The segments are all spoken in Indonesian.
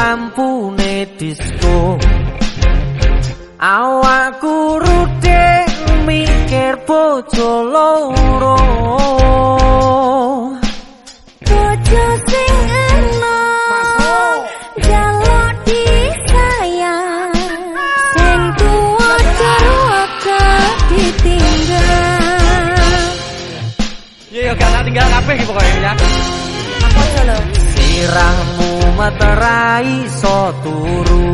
lampune disko Awakku rute mikir bojo loro. Bojo sing enom Jaluk disayang. Sing tua karo ditinggal. Iya, iya gak tinggal kabeh pokoknya Aku jolo Sirahmu meterai so turu.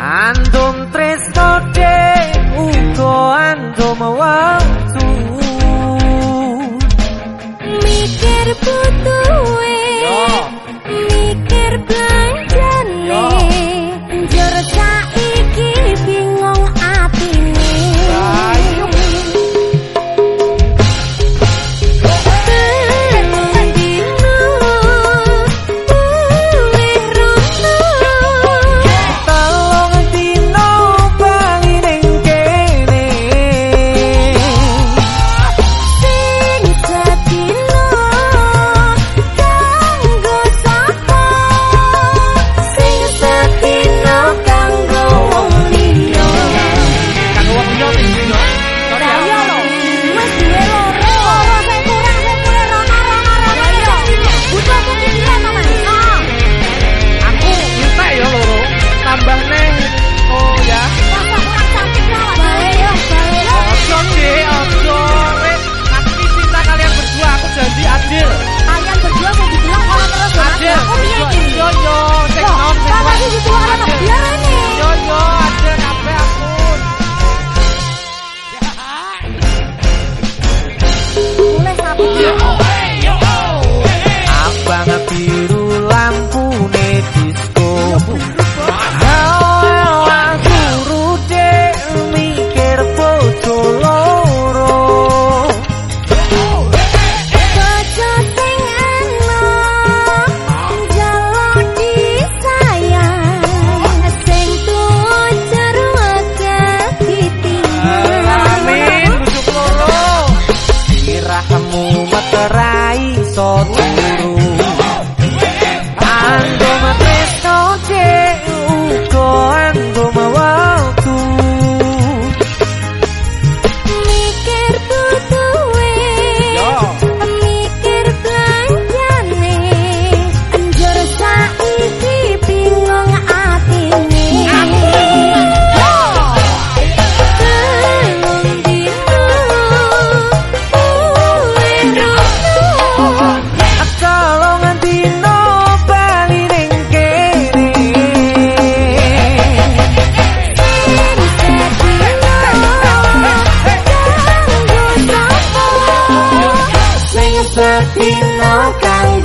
Andum tresno de uto andum wow kamu materai sotonya Sepino kang